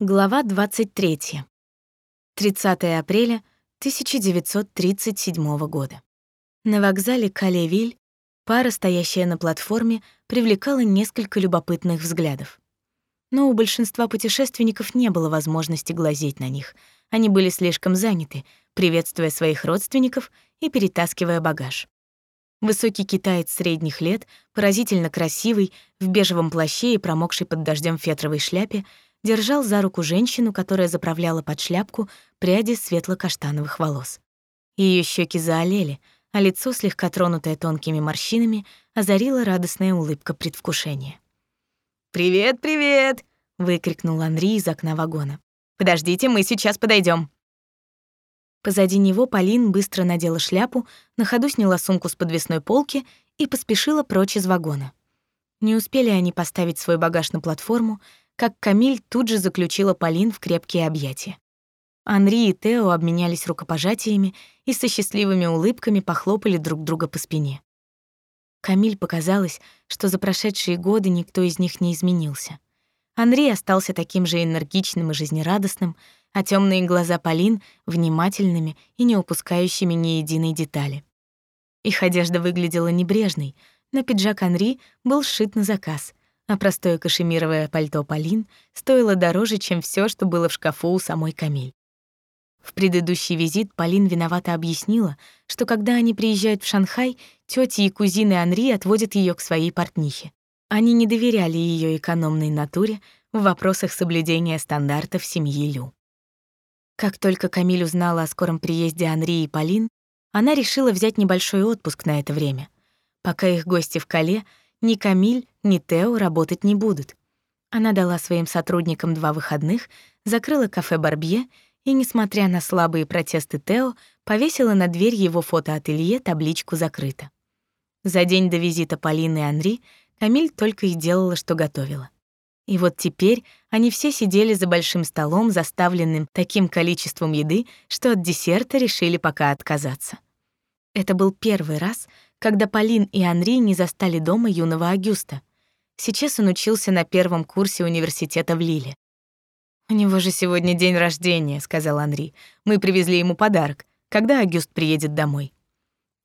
Глава 23. 30 апреля 1937 года. На вокзале Калевиль пара, стоящая на платформе, привлекала несколько любопытных взглядов. Но у большинства путешественников не было возможности глазеть на них. Они были слишком заняты, приветствуя своих родственников и перетаскивая багаж. Высокий китаец средних лет, поразительно красивый, в бежевом плаще и промокшей под дождем фетровой шляпе, держал за руку женщину, которая заправляла под шляпку пряди светло-каштановых волос. Ее щеки заолели, а лицо, слегка тронутое тонкими морщинами, озарила радостная улыбка предвкушения. «Привет, привет!» — выкрикнул Анри из окна вагона. «Подождите, мы сейчас подойдем. Позади него Полин быстро надела шляпу, на ходу сняла сумку с подвесной полки и поспешила прочь из вагона. Не успели они поставить свой багаж на платформу, как Камиль тут же заключила Полин в крепкие объятия. Анри и Тео обменялись рукопожатиями и со счастливыми улыбками похлопали друг друга по спине. Камиль показалось, что за прошедшие годы никто из них не изменился. Анри остался таким же энергичным и жизнерадостным, а темные глаза Полин — внимательными и не упускающими ни единой детали. Их одежда выглядела небрежной, но пиджак Анри был сшит на заказ, а простое кашемировое пальто Полин стоило дороже, чем все, что было в шкафу у самой Камиль. В предыдущий визит Полин виновато объяснила, что когда они приезжают в Шанхай, тети и кузины Анри отводят ее к своей портнихе. Они не доверяли ее экономной натуре в вопросах соблюдения стандартов семьи Лю. Как только Камиль узнала о скором приезде Анри и Полин, она решила взять небольшой отпуск на это время. Пока их гости в Кале, ни Камиль, ни Тео работать не будут. Она дала своим сотрудникам два выходных, закрыла кафе «Барбье» и, несмотря на слабые протесты Тео, повесила на дверь его фотоателье табличку «Закрыто». За день до визита Полины и Анри Камиль только и делала, что готовила. И вот теперь они все сидели за большим столом, заставленным таким количеством еды, что от десерта решили пока отказаться. Это был первый раз, когда Полин и Анри не застали дома юного Агюста. Сейчас он учился на первом курсе университета в Лиле. «У него же сегодня день рождения», — сказал Анри. «Мы привезли ему подарок. Когда Агюст приедет домой?»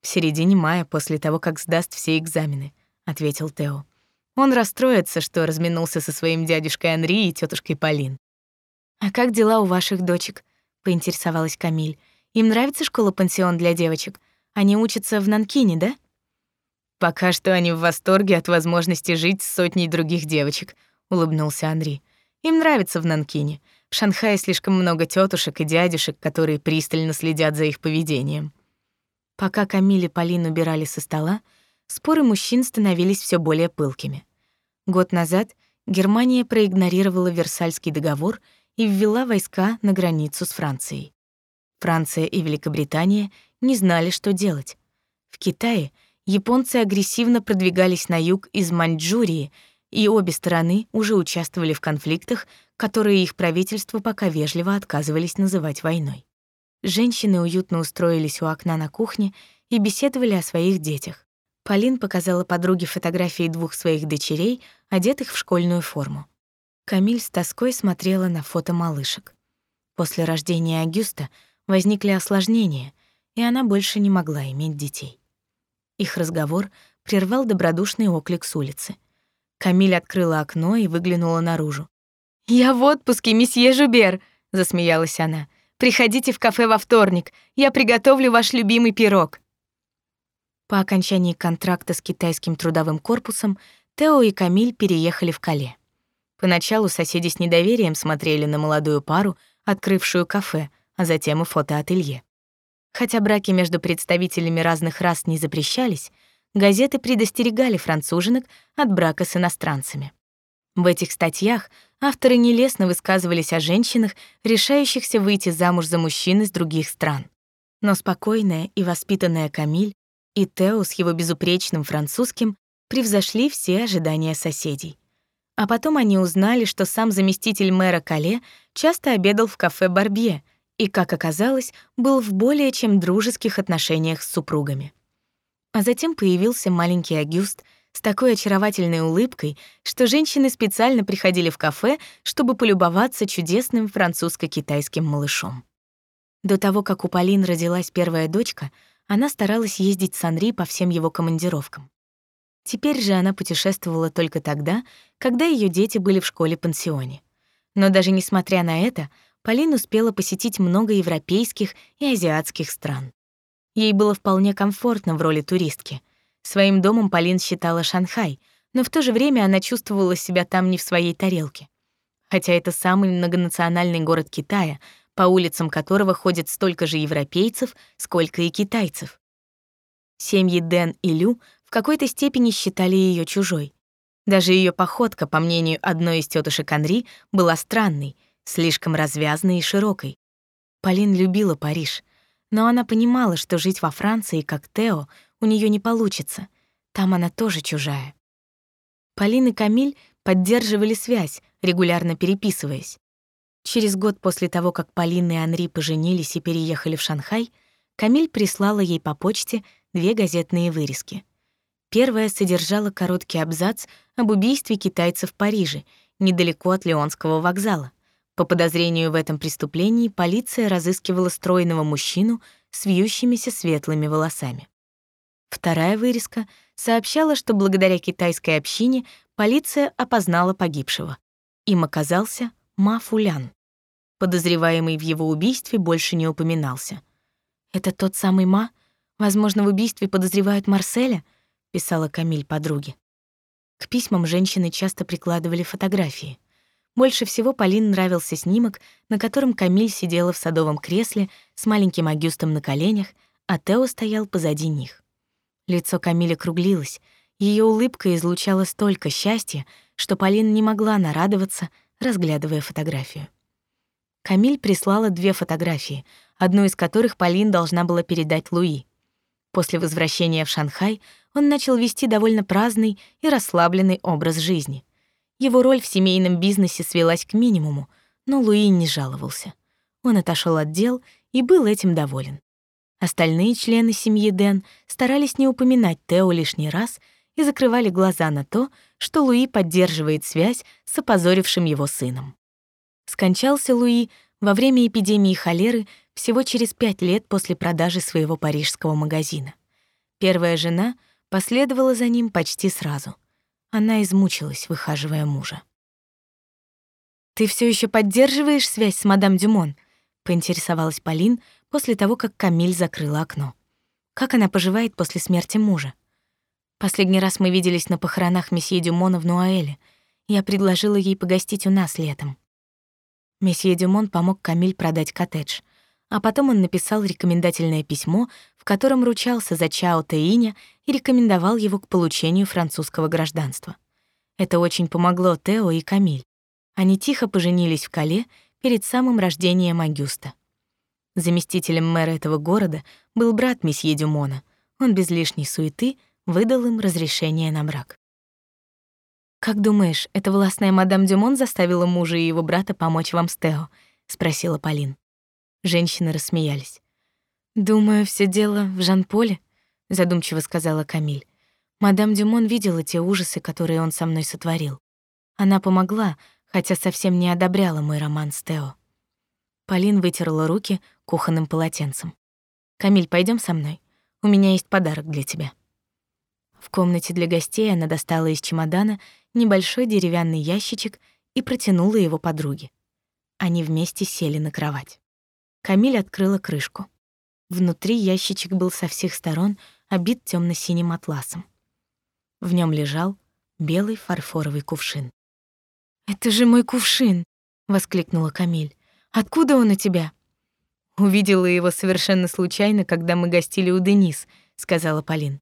«В середине мая, после того, как сдаст все экзамены», — ответил Тео. Он расстроится, что разминулся со своим дядюшкой Анри и тетушкой Полин. «А как дела у ваших дочек?» — поинтересовалась Камиль. «Им нравится школа-пансион для девочек? Они учатся в Нанкине, да?» Пока что они в восторге от возможности жить с сотней других девочек, улыбнулся Анри. Им нравится в Нанкине. В Шанхае слишком много тетушек и дядюшек, которые пристально следят за их поведением. Пока Камиль и Полин убирали со стола, споры мужчин становились все более пылкими. Год назад Германия проигнорировала Версальский договор и ввела войска на границу с Францией. Франция и Великобритания не знали, что делать. В Китае — японцы агрессивно продвигались на юг из Маньчжурии, и обе стороны уже участвовали в конфликтах, которые их правительства пока вежливо отказывались называть войной. Женщины уютно устроились у окна на кухне и беседовали о своих детях. Полин показала подруге фотографии двух своих дочерей, одетых в школьную форму. Камиль с тоской смотрела на фото малышек. После рождения Агюста возникли осложнения, и она больше не могла иметь детей. Их разговор прервал добродушный оклик с улицы. Камиль открыла окно и выглянула наружу. «Я в отпуске, месье Жубер!» — засмеялась она. «Приходите в кафе во вторник, я приготовлю ваш любимый пирог». По окончании контракта с китайским трудовым корпусом Тео и Камиль переехали в Кале. Поначалу соседи с недоверием смотрели на молодую пару, открывшую кафе, а затем и фотоателье. Хотя браки между представителями разных рас не запрещались, газеты предостерегали француженок от брака с иностранцами. В этих статьях авторы нелестно высказывались о женщинах, решающихся выйти замуж за мужчин из других стран. Но спокойная и воспитанная Камиль и Тео с его безупречным французским превзошли все ожидания соседей. А потом они узнали, что сам заместитель мэра Кале часто обедал в кафе «Барбье», и, как оказалось, был в более чем дружеских отношениях с супругами. А затем появился маленький Агюст, с такой очаровательной улыбкой, что женщины специально приходили в кафе, чтобы полюбоваться чудесным французско-китайским малышом. До того, как у Полин родилась первая дочка, она старалась ездить с Анри по всем его командировкам. Теперь же она путешествовала только тогда, когда ее дети были в школе-пансионе. Но даже несмотря на это, Полин успела посетить много европейских и азиатских стран. Ей было вполне комфортно в роли туристки. Своим домом Полин считала Шанхай, но в то же время она чувствовала себя там не в своей тарелке. Хотя это самый многонациональный город Китая, по улицам которого ходят столько же европейцев, сколько и китайцев. Семьи Дэн и Лю в какой-то степени считали ее чужой. Даже ее походка, по мнению одной из тетушек Анри, была странной, слишком развязной и широкой. Полин любила Париж, но она понимала, что жить во Франции, как Тео, у нее не получится. Там она тоже чужая. Полин и Камиль поддерживали связь, регулярно переписываясь. Через год после того, как Полин и Анри поженились и переехали в Шанхай, Камиль прислала ей по почте две газетные вырезки. Первая содержала короткий абзац об убийстве китайцев в Париже, недалеко от Леонского вокзала. По подозрению в этом преступлении полиция разыскивала стройного мужчину с вьющимися светлыми волосами. Вторая вырезка сообщала, что благодаря китайской общине полиция опознала погибшего. Им оказался Ма Фулян. Подозреваемый в его убийстве больше не упоминался. «Это тот самый Ма? Возможно, в убийстве подозревают Марселя?» — писала Камиль подруге. К письмам женщины часто прикладывали фотографии. Больше всего Полин нравился снимок, на котором Камиль сидела в садовом кресле с маленьким Агюстом на коленях, а Тео стоял позади них. Лицо Камиля круглилось, ее улыбка излучала столько счастья, что Полин не могла нарадоваться — разглядывая фотографию. Камиль прислала две фотографии, одну из которых Полин должна была передать Луи. После возвращения в Шанхай он начал вести довольно праздный и расслабленный образ жизни. Его роль в семейном бизнесе свелась к минимуму, но Луи не жаловался. Он отошел от дел и был этим доволен. Остальные члены семьи Дэн старались не упоминать Тео лишний раз и закрывали глаза на то, что Луи поддерживает связь с опозорившим его сыном. Скончался Луи во время эпидемии холеры всего через пять лет после продажи своего парижского магазина. Первая жена последовала за ним почти сразу. Она измучилась, выхаживая мужа. «Ты все еще поддерживаешь связь с мадам Дюмон?» — поинтересовалась Полин после того, как Камиль закрыла окно. «Как она поживает после смерти мужа?» Последний раз мы виделись на похоронах месье Дюмона в Нуаэле. Я предложила ей погостить у нас летом. Месье Дюмон помог Камиль продать коттедж, а потом он написал рекомендательное письмо, в котором ручался за Чао Теиня и рекомендовал его к получению французского гражданства. Это очень помогло Тео и Камиль. Они тихо поженились в Кале перед самым рождением Агюста. Заместителем мэра этого города был брат месье Дюмона. Он без лишней суеты — выдал им разрешение на брак. «Как думаешь, эта властная мадам Дюмон заставила мужа и его брата помочь вам с Тео?» — спросила Полин. Женщины рассмеялись. «Думаю, все дело в Жан-Поле», — задумчиво сказала Камиль. «Мадам Дюмон видела те ужасы, которые он со мной сотворил. Она помогла, хотя совсем не одобряла мой роман с Тео». Полин вытерла руки кухонным полотенцем. «Камиль, пойдем со мной. У меня есть подарок для тебя». В комнате для гостей она достала из чемодана небольшой деревянный ящичек и протянула его подруге. Они вместе сели на кровать. Камиль открыла крышку. Внутри ящичек был со всех сторон обит темно синим атласом. В нем лежал белый фарфоровый кувшин. «Это же мой кувшин!» — воскликнула Камиль. «Откуда он у тебя?» «Увидела его совершенно случайно, когда мы гостили у Денис», — сказала Полин.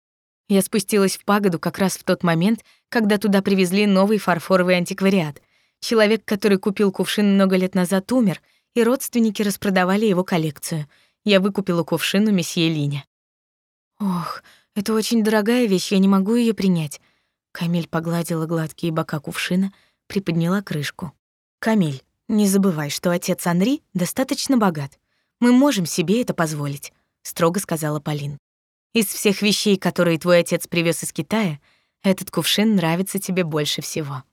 Я спустилась в пагоду как раз в тот момент, когда туда привезли новый фарфоровый антиквариат. Человек, который купил кувшин много лет назад, умер, и родственники распродавали его коллекцию. Я выкупила кувшин у месье Линя. «Ох, это очень дорогая вещь, я не могу ее принять». Камиль погладила гладкие бока кувшина, приподняла крышку. «Камиль, не забывай, что отец Анри достаточно богат. Мы можем себе это позволить», — строго сказала Полин. Из всех вещей, которые твой отец привез из Китая, Этот кувшин нравится тебе больше всего.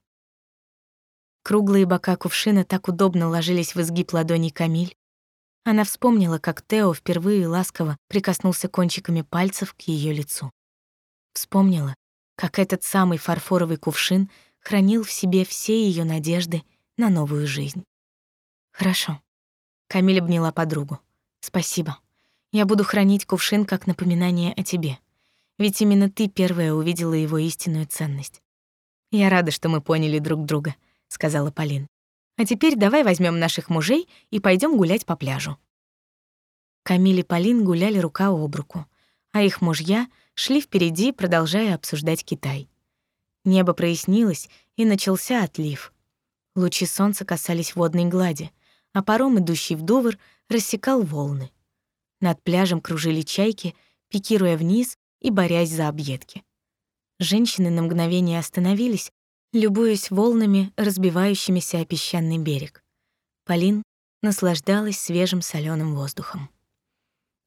Круглые бока кувшина так удобно ложились в изгиб ладоней Камиль. Она вспомнила, как Тео впервые ласково прикоснулся кончиками пальцев к ее лицу. Вспомнила, как этот самый фарфоровый кувшин хранил в себе все ее надежды на новую жизнь. Хорошо. Камиль обняла подругу. Спасибо. Я буду хранить кувшин как напоминание о тебе. Ведь именно ты первая увидела его истинную ценность. Я рада, что мы поняли друг друга, сказала Полин. А теперь давай возьмем наших мужей и пойдем гулять по пляжу. Камиль и Полин гуляли рука об руку, а их мужья шли впереди, продолжая обсуждать Китай. Небо прояснилось, и начался отлив. Лучи солнца касались водной глади, а паром, идущий в Дувр, рассекал волны. Над пляжем кружили чайки, пикируя вниз и борясь за объедки. Женщины на мгновение остановились, любуясь волнами, разбивающимися о песчаный берег. Полин наслаждалась свежим соленым воздухом.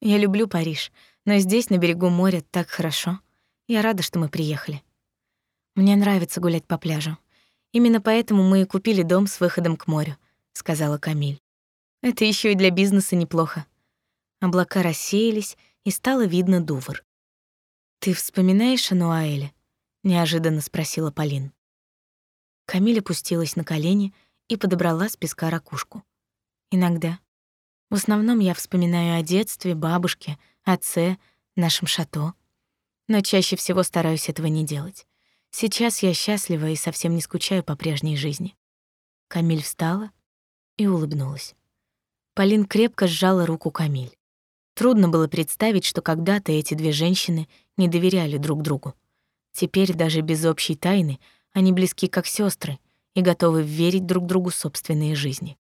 «Я люблю Париж, но здесь, на берегу моря, так хорошо. Я рада, что мы приехали. Мне нравится гулять по пляжу. Именно поэтому мы и купили дом с выходом к морю», — сказала Камиль. «Это еще и для бизнеса неплохо». Облака рассеялись, и стало видно Дувр. «Ты вспоминаешь о Нуаэле?» — неожиданно спросила Полин. Камиль опустилась на колени и подобрала с песка ракушку. «Иногда. В основном я вспоминаю о детстве, бабушке, отце, нашем шато. Но чаще всего стараюсь этого не делать. Сейчас я счастлива и совсем не скучаю по прежней жизни». Камиль встала и улыбнулась. Полин крепко сжала руку Камиль. Трудно было представить, что когда-то эти две женщины не доверяли друг другу. Теперь даже без общей тайны они близки как сестры и готовы верить друг другу собственные жизни.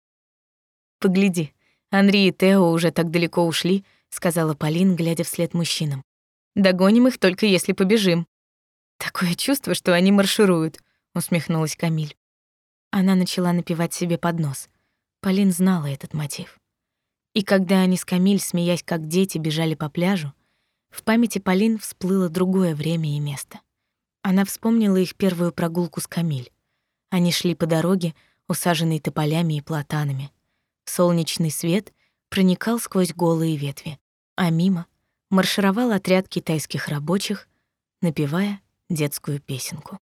«Погляди, Анри и Тео уже так далеко ушли», — сказала Полин, глядя вслед мужчинам. «Догоним их только если побежим». «Такое чувство, что они маршируют», — усмехнулась Камиль. Она начала напевать себе под нос. Полин знала этот мотив. И когда они с Камиль, смеясь как дети, бежали по пляжу, в памяти Полин всплыло другое время и место. Она вспомнила их первую прогулку с Камиль. Они шли по дороге, усаженной тополями и платанами. Солнечный свет проникал сквозь голые ветви, а мимо маршировал отряд китайских рабочих, напевая детскую песенку.